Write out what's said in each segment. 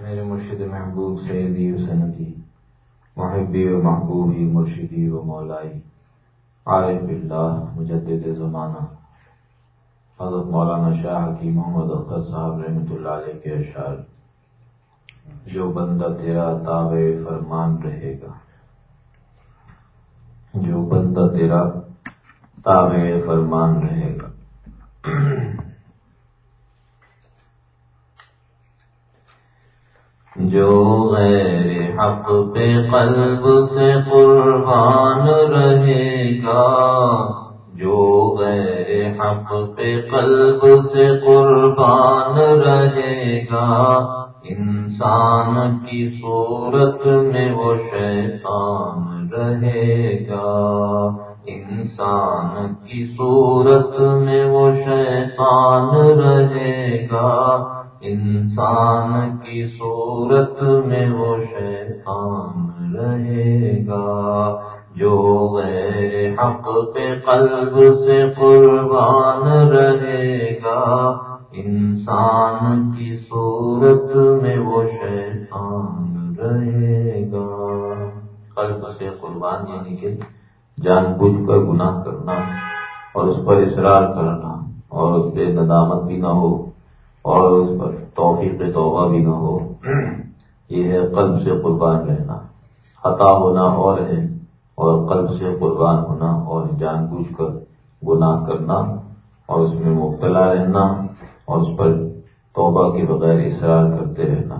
میرے مرشد محبوب سیدی و سندی، محبی و محبوبی، مرشدی و مولائی، عارف اللہ مجدد زمانہ۔ حضرت مولانا شاہ کی محمد اختر صاحب رحمۃ اللہ علیہ کے اشعار۔ جو بندہ تیرا تابع فرمان رہے گا۔ جو بندہ تیرا تابع فرمان رہے گا۔ جو غیر حق پہ قلب سے قربان رہے گا، جو غیر حق پہ قلب سے قربان رہے گا، انسان کی صورت میں وہ شیطان رہے گا۔ انسان کی صورت میں وہ شیطان رہے گا جو غیر حق پہ قلب سے قربان رہے گا۔ انسان کی صورت میں وہ شیطان رہے گا۔ قلب سے قربان یعنی کہ جان بوجھ کر گناہ کرنا اور اس پر اصرار کرنا اور اس پہ ندامت بھی نہ ہو۔ اور اس پر توفیق توبہ بھی نہ ہو۔ یہ ہے قلب سے قربان رہنا۔ خطا ہونا اور ہے، اور قلب سے قربان ہونا اور جان بوجھ کر گناہ کرنا اور اس میں مبتلا رہنا اور اس پر توبہ کے بغیر اصرار کرتے رہنا۔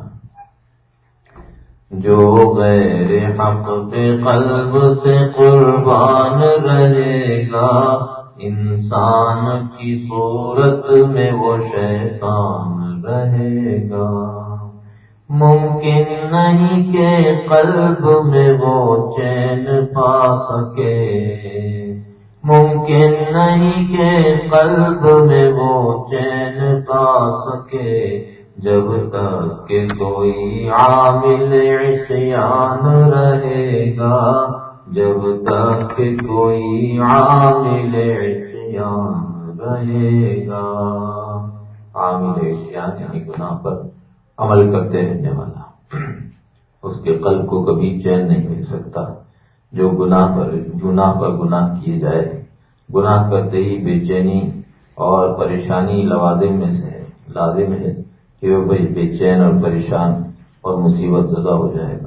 جو غیر حق پہ قلب سے قربان رہے گا انسان کی صورت میں وہ شیطان رہے گا۔ ممکن نہیں کہ قلب میں وہ چین پا سکے۔ ممکن نہیں کہ قلب میں وہ چین پا سکے۔ جب تک کہ کوئی عامل عصیان رہے گا۔ جب تک کوئی عامل عصیان رہے گا۔ عامل عصیان یعنی گناہ پر عمل کرتے رہنے والا۔ اس کے قلب کو کبھی چین نہیں مل سکتا۔ جو گناہ پر گناہ پر گناہ کیے جائے۔ گناہ کرتے ہی بے چینی اور پریشانی لوازم میں سے لازم ہے کہ وہ بھائی بے چین اور پریشان اور مصیبت زدہ ہو جائے گا۔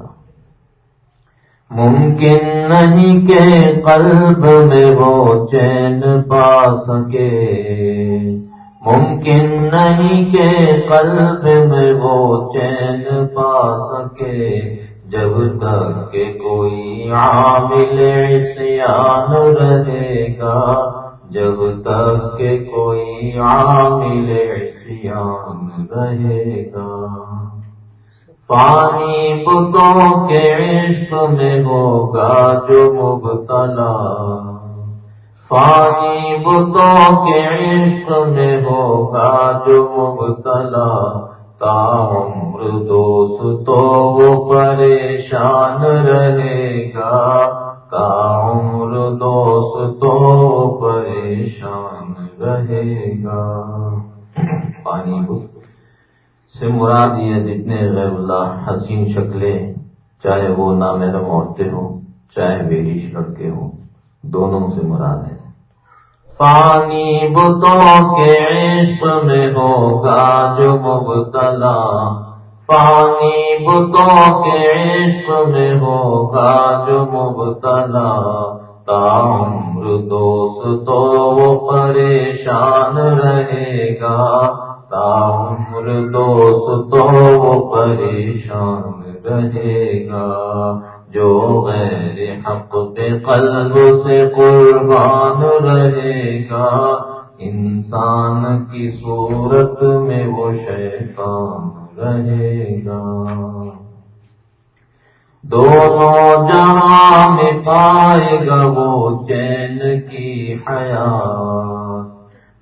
ممکن نہیں کہ قلب میں وہ چین پا سکے۔ ممکن نہیں کہ قلب میں وہ چین پا سکے۔ جب تک کہ کوئی عامل عصیان رہے گا، جب تک کہ کوئی عامل عصیان رہے گا۔ پانی بتوں کے عشق میں ہوگا جو مبتلا۔ پانی بتوں کے عشق میں ہوگا جو مبتلا۔ تا عمر دوست تو وہ پریشان رہے گا۔ تا عمر دوست تو پریشان رہے گا۔ پانی بت سے مراد یہ جتنے غیر اللہ حسین شکلیں، چاہے وہ نامحرم عورتیں ہوں، چاہے بیریش لڑکے ہوں، دونوں سے مراد ہے پانی بتوں کے عشق میں ہوگا جو مبتلا۔ پانی بتوں کے عشق میں ہوگا جو مبتلا۔ عمر دوست تو وہ پریشان رہے گا۔ عمر دوست تو وہ پریشان رہے گا جو غیر حق پہ قلب سے قربان رہے گا انسان کی صورت میں وہ شیطان رہے گا دونوں جہاں میں پائے گا وہ چین کی حیات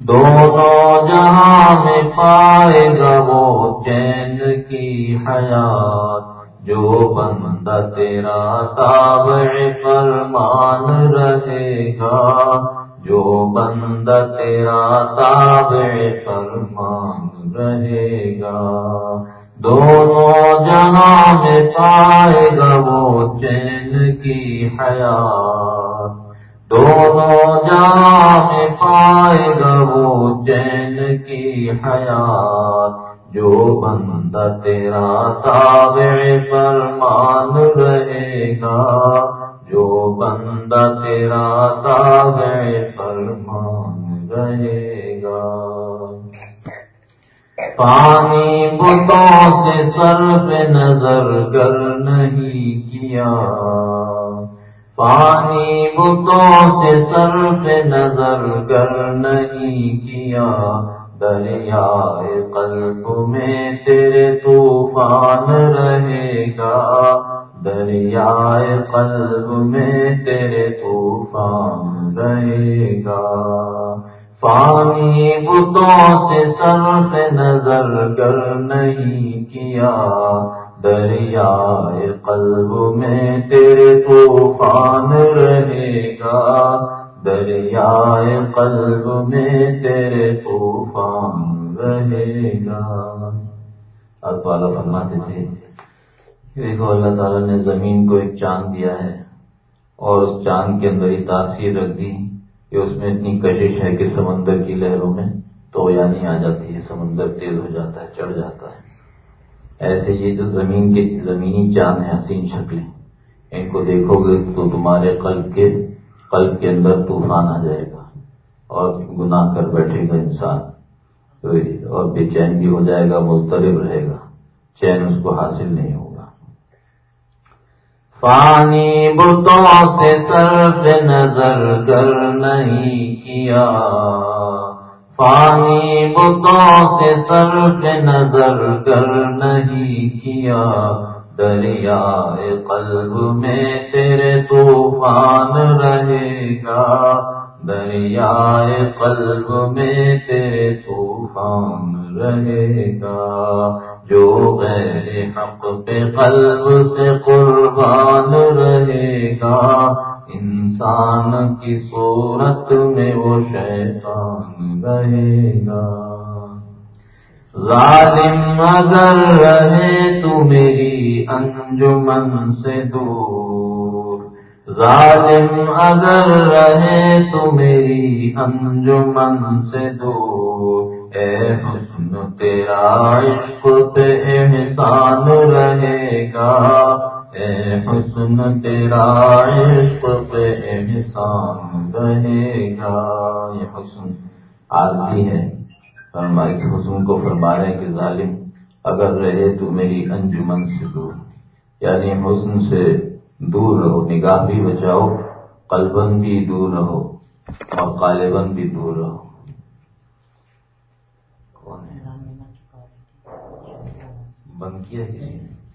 دونوں جہاں میں پائے گا وہ چین کی حیات، جو بندہ تیرا تابع فرمان رہے گا۔ جو بندہ تیرا تابع فرمان رہے گا۔ دونوں جہاں میں پائے گا وہ چین کی حیات۔ دونوں جام پائے گا وہ چین کی حیات، جو بندہ تیرا تابع فرمان رہے گا، جو بندہ تیرا تابع فرمان رہے گا۔ پانی بتوں سے سر پہ نظر کر نہیں کیا۔ پانی بتوں سے سر پہ نظر کر نہیں کیا، دریائے قلب میں تیرے طوفان رہے گا۔ دریائے قلب میں تیرے طوفان رہے گا۔ پانی بتوں سے صرف نظر کر نہیں کیا دریائے قلب میں تیرے طوفان رہے گا۔ دریائے قلب میں تیرے طوفان رہے گا۔ اللہ فرماتے تھے دیکھو، اللہ تعالیٰ نے زمین کو ایک چاند دیا ہے اور اس چاند کے اندر ہی تاثیر رکھ دی کہ اس میں اتنی کشش ہے کہ سمندر کی لہروں میں تو یعنی آ جاتی ہے، سمندر تیز ہو جاتا ہے، چڑھ جاتا ہے۔ ایسے یہ جو زمین کے زمینی چاند ہیں حسین شکلیں۔ ان کو دیکھو گے تو تمہارے قلب کے قلب کے اندر طوفان آ جائے گا اور گناہ کر بیٹھے گا انسان۔ اور بے چین بھی ہو جائے گا مسترب رہے گا۔ چین اس کو حاصل نہیں ہوگا۔ پانی بتوں سے صرف نظر کر نہیں کیا۔ پانی بتوں سے صرف نظر کر نہیں کیا۔ دریائے قلب میں تیرے طوفان رہے گا۔ دریائے قلب میں تیرے طوفان رہے گا۔ جو غیر حق پہ قلب سے قربان رہے گا۔ انسان کی صورت میں وہ شیطان رہے گا۔ ظالم اگر رہے تو میری انجمن سے دور۔ ظالم اگر رہے تو میری انجمن سے دور۔ اے حسن تیرا عشق پہ احسان رہے گا۔ اے حسن تیرا عشق پہ احسان رہے گا، یہ حسن عارضی ہے۔ اس حسن کو فرما رہے کہ ظالم، اگر رہے تو میری انجمن سے دور۔ یعنی حسن سے دور رہو، نگاہ بھی بچاؤ قلبن بھی دور رہو اور قالبن بھی دور رہو۔ بند کیا کسی نے؟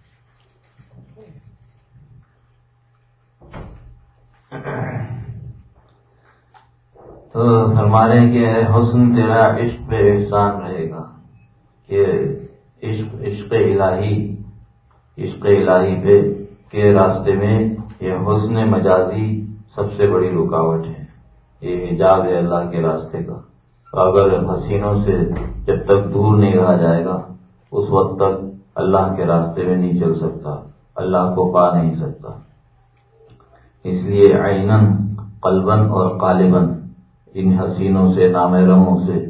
تو فرمانے کے حسن، تیرا عشق پہ احسان رہے گا کہ عشق عشق الہی عشق الہی پہ کے راستے میں یہ حسن مجازی سب سے بڑی رکاوٹ ہے۔ یہ حجاب ہے اللہ کے راستے کا۔ اگر حسینوں سے جب تک دور نہیں رہا جائے گا، اس وقت تک اللہ کے راستے میں نہیں چل سکتا، اللہ کو پا نہیں سکتا۔ اس لیے آئینن قلبن اور قالبن ان حسینوں سے، نامحرموں سے،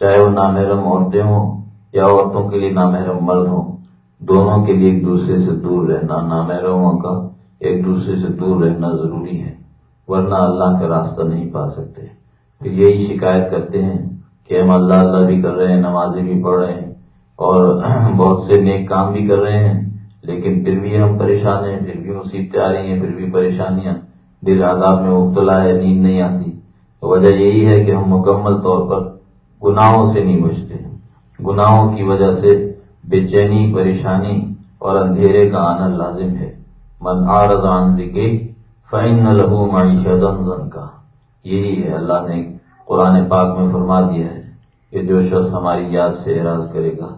چاہے وہ نامحرم عورتیں ہوں یا عورتوں کے لیے نامحرم مرد ہوں، دونوں کے لیے ایک دوسرے سے دور رہنا، نامحرموں کا ایک دوسرے سے دور رہنا ضروری ہے، ورنہ اللہ کا راستہ نہیں پا سکتے۔ پھر یہی شکایت کرتے ہیں کہ ہم اللہ اللہ بھی کر رہے ہیں، نمازیں بھی پڑھ رہے ہیں اور بہت سے نیک کام بھی کر رہے ہیں، لیکن پھر بھی ہم پریشان ہیں، پھر بھی مصیبتیں آ رہی ہیں، پھر بھی پریشانیاں، دل عذاب میں مبتلا ہے، نیند نہیں آتی۔ وجہ یہی ہے کہ ہم مکمل طور پر گناہوں سے نہیں بچتے گناہوں کی وجہ سے بے چینی، پریشانی اور اندھیرے کا آنا لازم ہے۔ من آرزان ذکر فعن لہو معیشت کا۔ یہی ہے اللہ نے قرآن پاک میں فرما دیا ہے کہ جو شخص ہماری یاد سے اعراض کرے گا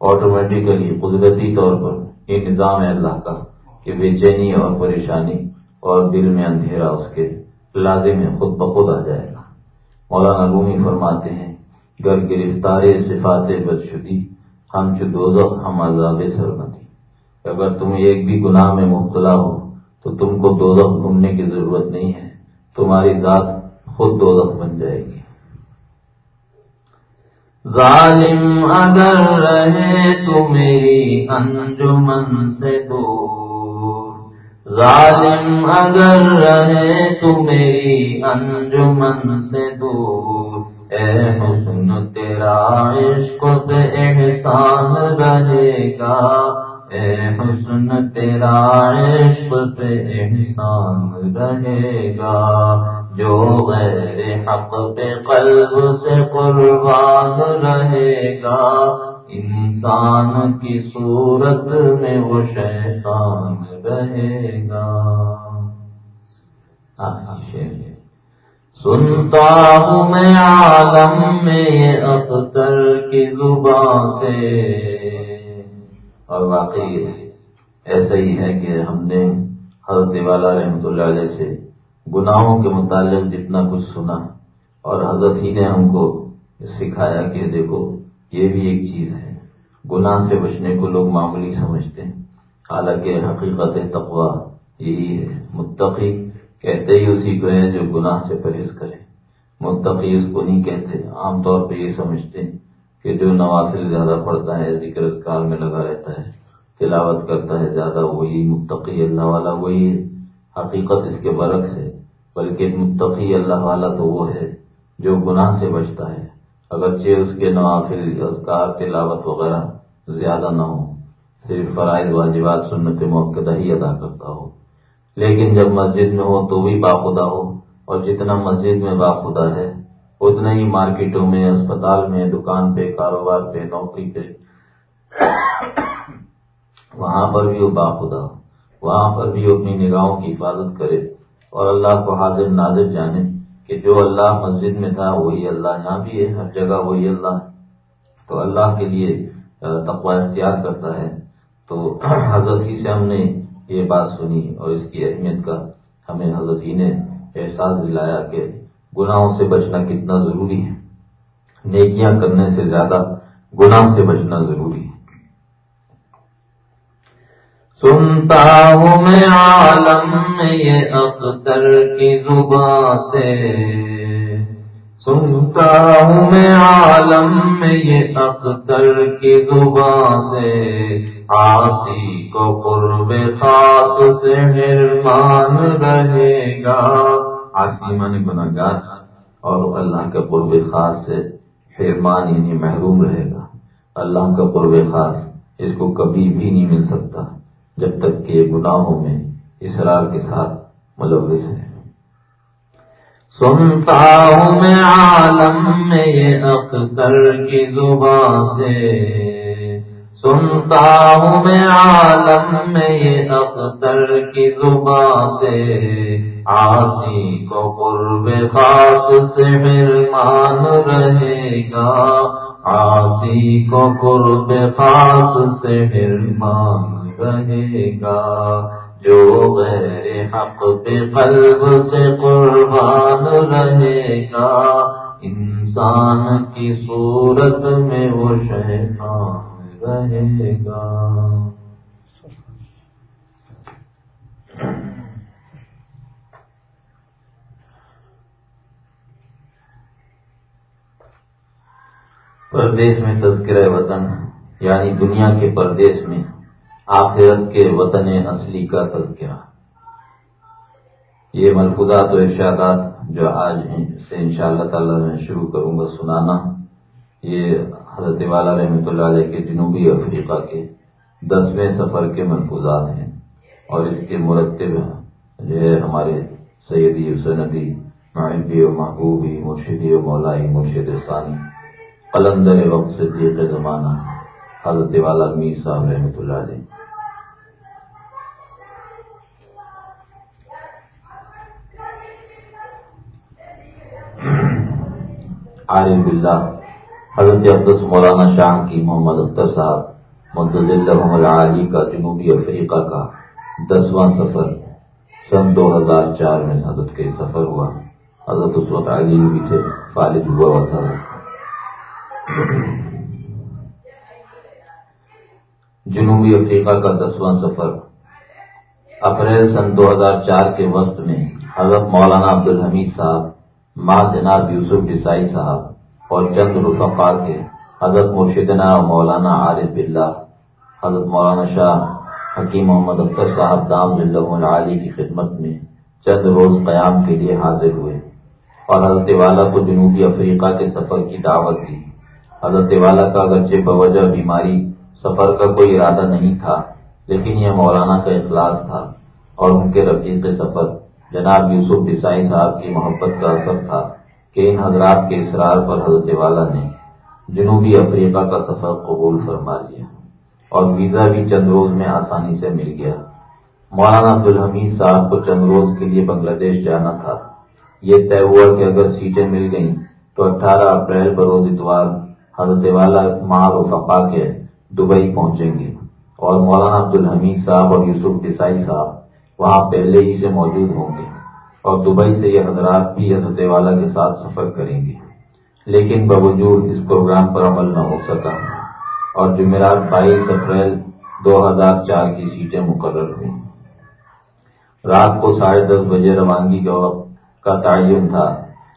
آٹومیٹیکلی قدرتی طور پر یہ نظام ہے اللہ کا کہ بے چینی اور پریشانی اور دل میں اندھیرا اس کے لازم ہے، خود بخود آ جائے گا۔ مولانا رومی فرماتے ہیں گر گرفتار صفات بدشدی، ہم چو ہم عذاب سرمتی اگر تم ایک بھی گناہ میں مبتلا ہو، تو تم کو دو ڈھونڈنے کی ضرورت نہیں ہے۔ تمہاری ذات خود دو بن جائے گی۔ ظالم اگر رہے تو میری انجمن سے دور ظالم اگر رہے تو میری انجمن سے دور۔ اے حسن، تیرا عشق پہ احسان رہے گا۔ اے حسن، تیرا عشق پہ احسان رہے گا۔ جو غیر حق پہ قلب سے قربان رہے گا۔ انسان کی صورت میں وہ شیطان رہے گا سنتا ہوں میں عالم میں اختر کی زبان سے۔ اور واقعی ایسا ہی ہے کہ ہم نے حضرت والا رحمت اللہ علیہ سے گناہوں کے متعلق جتنا کچھ سنا، اور حضرت ہی نے ہم کو سکھایا کہ دیکھو، یہ بھی ایک چیز ہے۔ گناہ سے بچنے کو لوگ معمولی سمجھتے ہیں۔ حالانکہ حقیقت تقوا یہی ہے۔ متقی کہتے ہی اسی کو ہے جو گناہ سے پرہیز کرے۔ متقی اس کو نہیں کہتے۔ عام طور پہ یہ سمجھتے ہیں کہ جو نوافل زیادہ پڑھتا ہے، ذکر اذکار میں لگا رہتا ہے، تلاوت کرتا ہے، زیادہ وہی متقی اللہ والا وہی ہے۔ حقیقت اس کے برعکس ہے، بلکہ متقی اللہ والا تو وہ ہے جو گناہ سے بچتا ہے۔ اگرچہ اس کے نوافل، اذکار، تلاوت وغیرہ زیادہ نہ ہو صرف فرائض واجبات سنت موقع ہی ادا کرتا ہو۔ لیکن جب مسجد میں ہو تو بھی باخدا ہو، اور جتنا مسجد میں باخدا ہے، اتنا ہی مارکیٹوں میں، اسپتال میں، دکان پہ، کاروبار پہ، نوکری پہ، وہاں پر بھی وہ باخدا ہو۔ وہاں پر بھی اپنی نگاہوں کی حفاظت کرے اور اللہ کو حاضر نازر جانے کہ جو اللہ مسجد میں تھا، وہی اللہ یہاں بھی ہے، ہر جگہ وہی اللہ تو اللہ کے لیے تقوا اختیار کرتا ہے۔ تو حضرت ہی سے ہم نے یہ بات سنی اور اس کی اہمیت کا ہمیں حضرت ہی نے احساس دلایا کہ گناہوں سے بچنا کتنا ضروری ہے۔ نیکیاں کرنے سے زیادہ گناہ سے بچنا ضروری ہے۔ سنتا ہوں میں عالم میں یہ اختر کی زبان سے۔ سنتا ہوں میں عالم میں یہ اختر کی زبان سے۔ آسی کو قرب خاص سے مہربان رہے گا آسی من گناگار اور اللہ کے قرب خاص سے حرمان یعنی محروم رہے گا اللہ کا قرب خاص اس کو کبھی بھی نہیں مل سکتا جب تک کہ گناہوں میں اسرار کے ساتھ ملوث ہے سنتا ہوں میں عالم میں یہ اختر کی زبان سے سنتا ہوں میں عالم میں یہ اختر کی زبان سے۔ آسی کو قرب خاص سے مہرمان رہے گا۔ آسی کو قرب خاص سے مہرمان رہے گا۔ جو غیر حق پہ قلب سے قربان رہے گا۔ انسان کی صورت میں وہ شیطان رہے گا پردیش میں تذکرہ وطن یعنی دنیا کے پردیش میں آخرت کے وطن اصلی کا تذکرہ۔ یہ ملفوظات و ارشادات جو آج سے ان شاء اللہ تعالی میں شروع کروں گا، سنانا۔ یہ حضرت والا رحمۃ اللہ علیہ کے جنوبی افریقہ کے دسویں سفر کے ملفوظات ہیں اور اس کے مرتب جو ہے ہمارے سیدی سندی معبی و محبوبی، مرشدی و مولائی، مرشد ثانی، قلندر وقت صدیق زمانہ، حضرت والا میر صاحب رحمۃ اللہ علیہ۔ عارف اللہ حضرت عبدس مولانا شاہ کی محمد اختر صاحب محمد علی کا جنوبی افریقہ کا دسواں سفر سن دو ہزار چار میں حضرت کے سفر ہوا۔ حضرت اس وقت علی بھی تھے فالد ہوا تھا۔ جنوبی افریقہ کا دسواں سفر۔ اپریل سن دو ہزار چار کے وقت میں حضرت مولانا عبد الحمید صاحب، ماں جناب یوسف ڈسائی صاحب اور چند رفقا کے حضرت مرشدنا مولانا عارف بلّہ حضرت مولانا شاہ حکیم محمد اختر صاحب دام علی کی خدمت میں چند روز قیام کے لیے حاضر ہوئے اور حضرت والا کو جنوبی افریقہ کے سفر کی دعوت دی۔ حضرت والا کا اگرچہ بوجہ بیماری سفر کا کوئی ارادہ نہیں تھا، لیکن یہ مولانا کا اخلاص تھا اور ان کے رفیق سفر جناب یوسف دسائی صاحب کی محبت کا اثر تھا۔ کہ ان حضرات کے اصرار پر حضرت والا نے جنوبی افریقہ کا سفر قبول فرما لیا اور ویزا بھی چند روز میں آسانی سے مل گیا۔ مولانا عبدالحمید صاحب کو چند روز کے لیے بنگلہ دیش جانا تھا۔ یہ طے ہوا کہ اگر سیٹیں مل گئیں تو اٹھارہ اپریل بروز اتوار حضرت والا ماں و کے دبئی پہنچیں گے۔ اور مولانا عبدالحمید صاحب اور یوسف دسائی صاحب وہاں پہلے ہی سے موجود ہوں گے۔ اور دبئی سے یہ حضرات بھی حضرت والا کے ساتھ سفر کریں گے۔ لیکن باوجود اس پروگرام پر عمل نہ ہو سکا اور جمعرات بائیس اپریل دو ہزار چار کی سیٹیں مقرر ہوئی رات کو ساڑھے دس بجے روانگی کا وقت کا تعین تھا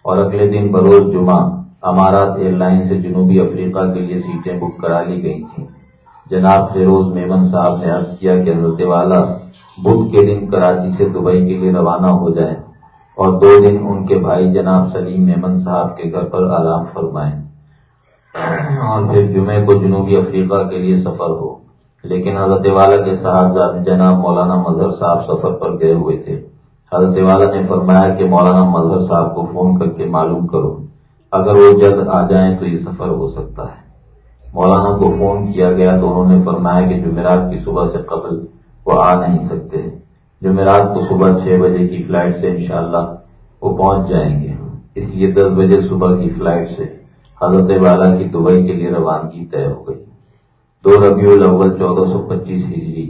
اور اگلے دن بروز جمعہ امارات ایئر لائن سے جنوبی افریقہ کے لیے سیٹیں بک کرا لی گئی تھیں۔ جناب فیروز میمن صاحب نے عرض کیا کہ حضرت والا بدھ کے دن کراچی سے دبئی کے لیے روانہ ہو جائیں۔ اور دو دن ان کے بھائی جناب سلیم میمن صاحب کے گھر پر آرام فرمائیں۔ اور پھر جمعے کو جنوبی افریقہ کے لیے سفر ہو۔ لیکن حضرت والا کے صاحب جناب مولانا مظہر صاحب سفر پر گئے ہوئے تھے۔ حضرت والا نے فرمایا کہ مولانا مظہر صاحب کو فون کر کے معلوم کرو۔ اگر وہ جلد آ جائیں تو یہ سفر ہو سکتا ہے۔ مولانا کو فون کیا گیا تو انہوں نے فرمایا کہ جمعرات کی صبح سے قبل وہ آ نہیں سکتے۔ جمعرات کو صبح چھ بجے کی فلائٹ سے انشاءاللہ وہ پہنچ جائیں گے اس لیے دس بجے صبح کی فلائٹ سے حضرت والا کی دبئی کے لیے روانگی طے ہو گئی۔ دو ربیع الاول چودہ سو پچیس ہجری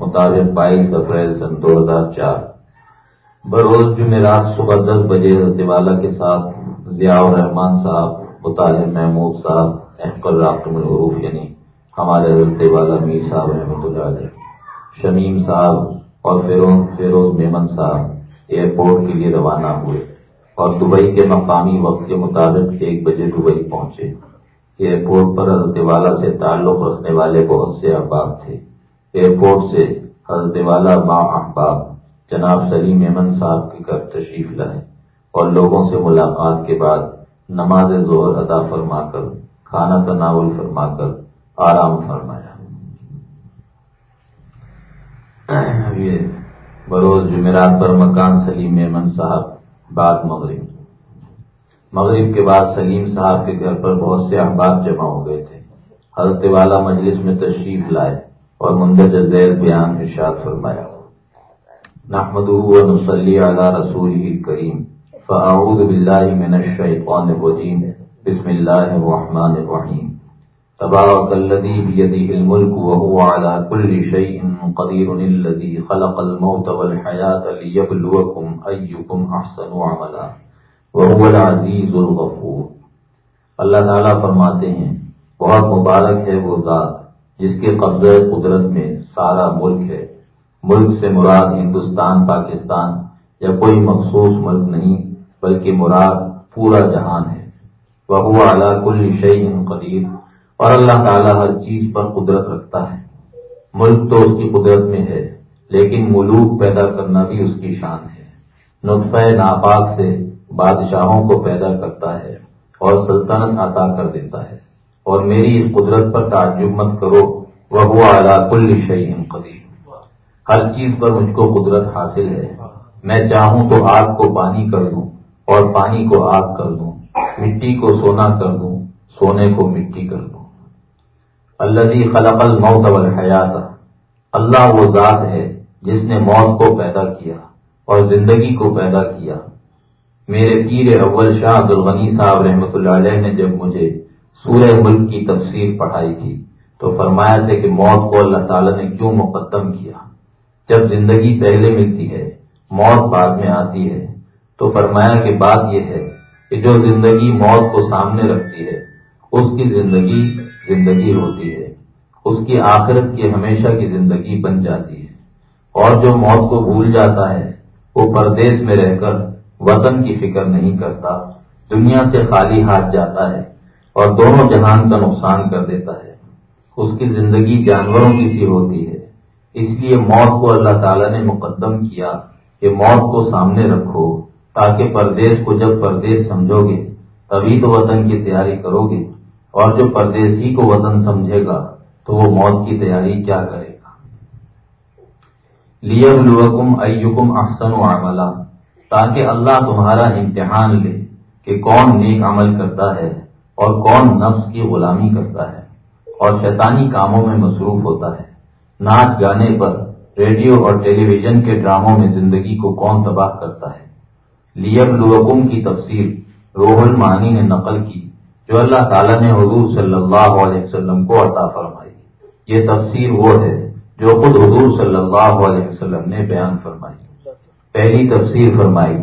مطابق بائیس اپریل سن دو ہزار چار۔ بروز جمعرات صبح دس بجے حضرت والا کے ساتھ ضیاء الرحمان صاحب مطالب محمود صاحب، احمد راقم العروف یعنی ہمارے حضرت والا میر صاحب رحمۃ اللہ شمیم صاحب اور فیروز میمن صاحب ایئرپورٹ کے لیے روانہ ہوئے اور دبئی کے مقامی وقت کے مطابق ایک بجے دبئی پہنچے۔ ایئرپورٹ پر حضرت والا سے تعلق رکھنے والے بہت سے احباب تھے۔ ایئرپورٹ سے حضرت والا ماں احباب جناب سلیم میمن صاحب کے گھر تشریف لائے اور لوگوں سے ملاقات کے بعد نماز ظہر ادا فرما کر، کھانا تناول فرما کر، آرام فرمایا۔ یہ بروز جمعرات پر مکان سلیم میمن صاحب، بعد مغرب۔ مغرب کے بعد سلیم صاحب کے گھر پر بہت سے احباب جمع ہو گئے تھے۔ حضرت والا مجلس میں تشریف لائے اور مندرجہ ذیل بیان ارشاد فرمایا۔ نسلی علی رسول کریم فاعوذ باللہ من الشیطان الرجیم۔ بسم اللہ الرحمن الرحیم۔ تبارک الذی بیدہ الملک وهو على كل شیء قدیر الذی خلق الموت والحیات لیبلوکم ایکم احسن عملا. وهو العزیز الغفور. اللہ تعالیٰ فرماتے ہیں، بہت مبارک ہے وہ ذات، جس کے قبضہ قدرت میں سارا ملک ہے۔ ملک سے مراد ہندوستان، پاکستان یا کوئی مخصوص ملک نہیں، بلکہ مراد پورا جہان ہے۔ وہ اعلیٰ کل شعی قدیر۔ اور اللہ تعالیٰ ہر چیز پر قدرت رکھتا ہے۔ ملک تو اس کی قدرت میں ہے، لیکن ملوک پیدا کرنا بھی اس کی شان ہے۔ نطفہ ناپاک سے بادشاہوں کو پیدا کرتا ہے اور سلطنت عطا کر دیتا ہے۔ اور میری اس قدرت پر تعجب مت کرو وہ اعلیٰ کل شعی قدیر۔ ہر چیز پر مجھ کو قدرت حاصل ہے۔ میں چاہوں تو آگ کو پانی کر دوں اور پانی کو آگ کر دوں، مٹی کو سونا کر دوں، سونے کو مٹی کر دوں۔ اللہ خلق الموت والحیات اللہ وہ ذات ہے جس نے موت کو پیدا کیا اور زندگی کو پیدا کیا۔ میرے پیر اول شاہ عبد الغنی صاحب رحمۃ اللہ علیہ نے جب مجھے سورہ ملک کی تفسیر پڑھائی تھی، تو فرمایا تھا کہ موت کو اللہ تعالیٰ نے کیوں مقدم کیا؟ جب زندگی پہلے ملتی ہے، موت بعد میں آتی ہے، تو فرمایا کہ بات یہ ہے کہ جو زندگی موت کو سامنے رکھتی ہے، اس کی زندگی زندگی ہوتی ہے۔ اس کی آخرت کی ہمیشہ کی زندگی بن جاتی ہے۔ اور جو موت کو بھول جاتا ہے، وہ پردیس میں رہ کر وطن کی فکر نہیں کرتا۔ دنیا سے خالی ہاتھ جاتا ہے اور دونوں جہان کا نقصان کر دیتا ہے۔ اس کی زندگی جانوروں کی سی ہوتی ہے۔ اس لیے موت کو اللہ تعالیٰ نے مقدم کیا کہ موت کو سامنے رکھو، تاکہ پردیش کو جب پردیش سمجھو گے، تبھی تو وطن کی تیاری کرو گے۔ اور جو پردیسی کو وطن سمجھے گا تو وہ موت کی تیاری کیا کرے گا۔ لیم لکم ایکم احسن و عملہ تاکہ اللہ تمہارا امتحان لے کہ کون نیک عمل کرتا ہے اور کون نفس کی غلامی کرتا ہے اور شیطانی کاموں میں مصروف ہوتا ہے۔ ناچ گانے پر ریڈیو اور ٹیلی ویژن کے ڈراموں میں زندگی کو کون تباہ کرتا ہے؟ لیم لوکم کی تفسیر روح المانی نے نقل کی۔ جو اللہ تعالیٰ نے حضور صلی اللہ علیہ وسلم کو عطا فرمائی۔ یہ تفسیر وہ ہے جو خود حضور صلی اللہ علیہ وسلم نے بیان فرمائی۔ پہلی تفسیر فرمائی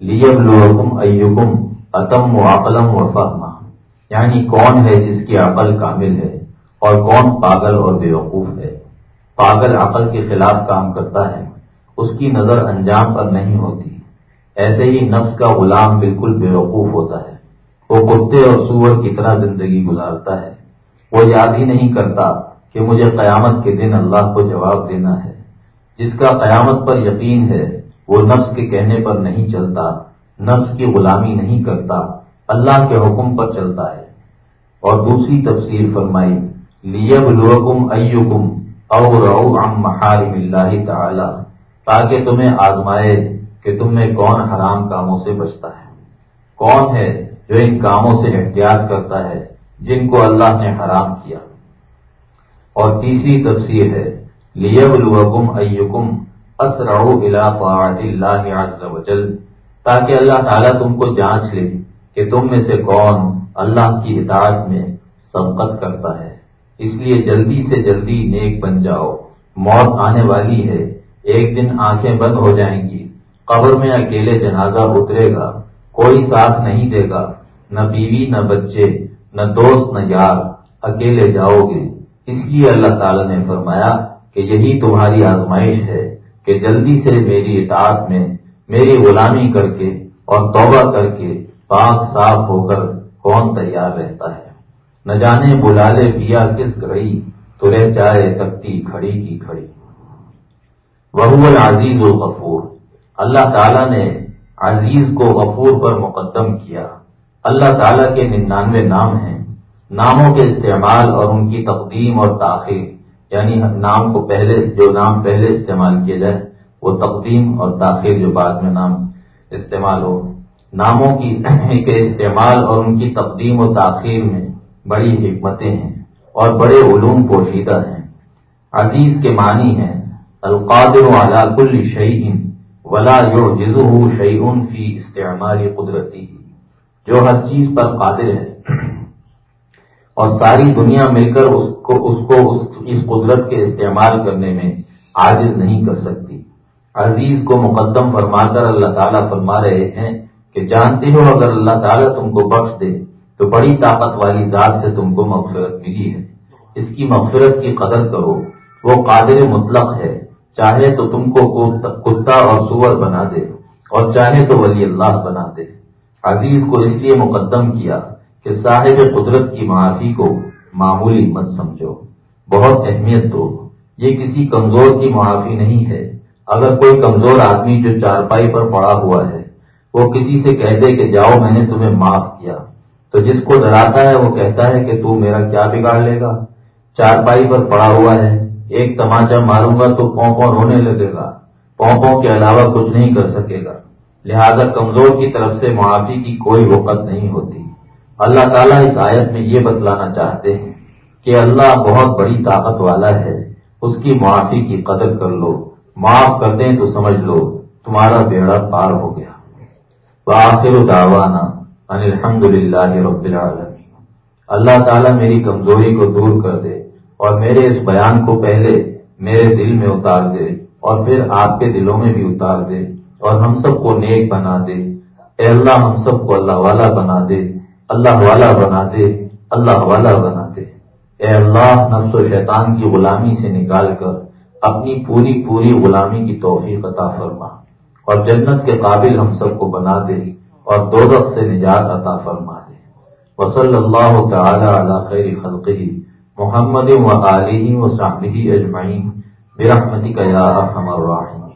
لیم لوکم ایکم اتم و عقلم و فہما یعنی کون ہے جس کی عقل کامل ہے اور کون پاگل اور بیوقوف ہے۔ پاگل عقل کے خلاف کام کرتا ہے، اس کی نظر انجام پر نہیں ہوتی۔ ایسے ہی نفس کا غلام بالکل بیوقوف ہوتا ہے۔ وہ کتے اور سور کی طرح زندگی گزارتا ہے۔ وہ یاد ہی نہیں کرتا کہ مجھے قیامت کے دن اللہ کو جواب دینا ہے۔ جس کا قیامت پر یقین ہے، وہ نفس کے کہنے پر نہیں چلتا، نفس کی غلامی نہیں کرتا، اللہ کے حکم پر چلتا ہے۔ اور دوسری تفسیر فرمائی، لیبلوکم ایکم او عن محارم اللہ تعالی، تاکہ تمہیں آزمائے کہ تم میں کون حرام کاموں سے بچتا ہے۔ کون ہے جو ان کاموں سے احتیاط کرتا ہے، جن کو اللہ نے حرام کیا۔ اور تیسری تفسیر ہے لیبلوکم ایکم اسرع الى طاعت اللہ عز وجل۔ تاکہ اللہ تعالیٰ تم کو جانچ لے کہ تم میں سے کون اللہ کی اطاعت میں سبقت کرتا ہے۔ اس لیے جلدی سے جلدی نیک بن جاؤ۔ موت آنے والی ہے، ایک دن آنکھیں بند ہو جائیں گی، قبر میں اکیلے جنازہ اترے گا۔ کوئی ساتھ نہیں دے گا، نہ بیوی، نہ بچے، نہ دوست، نہ یار، اکیلے جاؤ گے۔ اس لیے اللہ تعالی نے فرمایا کہ یہی تمہاری آزمائش ہے کہ جلدی سے میری اطاعت میں میری غلامی کر کے اور توبہ کر کے پاک صاف ہو کر کون تیار رہتا ہے؟ نہ جانے بلا لے پیا کس گھڑی تو رہ تکتی کھڑی کی کھڑی۔ وہ العزیز و غفور اللہ تعالیٰ نے عزیز کو غفور پر مقدم کیا۔ اللہ تعالیٰ کے ننانوے نام ہیں۔ ناموں کے استعمال اور ان کی تقدیم اور تاخیر یعنی نام کو پہلے جو نام پہلے استعمال کیا جائے وہ تقدیم اور تاخیر جو بعد میں نام استعمال ہو۔ ناموں کی کے استعمال اور ان کی تقدیم و تاخیر میں بڑی حکمتیں ہیں اور بڑے علوم پوشیدہ ہیں۔ عزیز کے معنی ہیں، القادر علی کل شعین ولا یو جزو شعین فی استعمال قدرتی جو ہر چیز پر قادر ہے اور ساری دنیا مل کر اس کو اس کو اس قدرت کے استعمال کرنے میں عاجز نہیں کر سکتی۔ عزیز کو مقدم فرما کر اللہ تعالیٰ فرما رہے ہیں کہ جانتے ہو اگر اللہ تعالیٰ تم کو بخش دے تو بڑی طاقت والی ذات سے تم کو مغفرت ملی ہے۔ اس کی مغفرت کی قدر کرو۔ وہ قادر مطلق ہے۔ چاہے تو تم کو کتا اور سور بنا دے اور چاہے تو ولی اللہ بنا دے۔ عزیز کو اس لیے مقدم کیا کہ صاحب قدرت کی معافی کو معمولی مت سمجھو۔ بہت اہمیت دو۔ یہ کسی کمزور کی معافی نہیں ہے۔ اگر کوئی کمزور آدمی جو چارپائی پر پڑا ہوا ہے، وہ کسی سے کہہ دے کہ جاؤ میں نے تمہیں معاف کیا۔ تو جس کو ڈراتا ہے، وہ کہتا ہے کہ تو میرا کیا بگاڑ لے گا؟ چار پائی پر پڑا ہوا ہے۔ ایک تماچا ماروں گا تو پوں پوں رونے لگے گا پوں کے علاوہ کچھ نہیں کر سکے گا۔ لہذا کمزور کی طرف سے معافی کی کوئی وقت نہیں ہوتی۔ اللہ تعالیٰ اس آیت میں یہ بتلانا چاہتے ہیں کہ اللہ بہت بڑی طاقت والا ہے۔ اس کی معافی کی قدر کر لو۔ معاف کر دیں تو سمجھ لو، تمہارا بیڑا پار ہو گیا۔ آخر دعوانا ان الحمد للہ رب العالمین۔ اللہ تعالیٰ میری کمزوری کو دور کر دے۔ اور میرے اس بیان کو پہلے میرے دل میں اتار دے اور پھر آپ کے دلوں میں بھی اتار دے اور ہم سب کو نیک بنا دے۔ اے اللہ، ہم سب کو اللہ والا بنا دے۔ اللہ والا بنا دے۔ اللہ والا بنا دے۔ اے اللہ، نفس و شیطان کی غلامی سے نکال کر اپنی پوری پوری غلامی کی توفیق عطا فرما۔ اور جنت کے قابل ہم سب کو بنا دے اور دو سے نجات عطا فرما دے۔ وصل اللہ تعالی علی خیر خلقی محمد و علی و صاحبی اجمعین۔ برحمتی کا یا ارحم الراحمین۔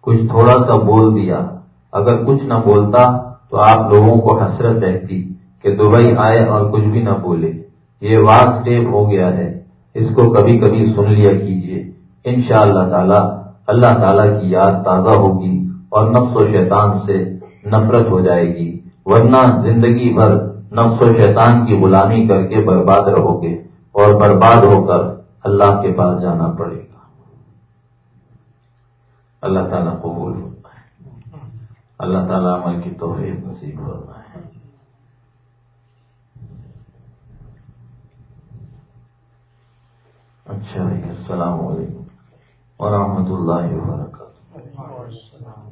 کچھ تھوڑا سا بول دیا۔ اگر کچھ نہ بولتا تو آپ لوگوں کو حسرت رہتی کہ دبئی آئے اور کچھ بھی نہ بولے۔ یہ واز ٹیپ ہو گیا ہے۔ اس کو کبھی کبھی سن لیا کیجیے ان شاء اللہ تعالی اللہ تعالیٰ کی یاد تازہ ہوگی اور نفس و شیطان سے نفرت ہو جائے گی۔ ورنہ زندگی بھر نفس و شیطان کی غلامی کر کے برباد رہو گے اور برباد ہو کر اللہ کے پاس جانا پڑے گا۔ اللہ تعالیٰ قبول ہوتا ہے اللہ تعالیٰ عمل کی توفیق نصیب ہوتا ہے اچھا السلام علیکم ورحمۃ اللہ وبرکاتہ۔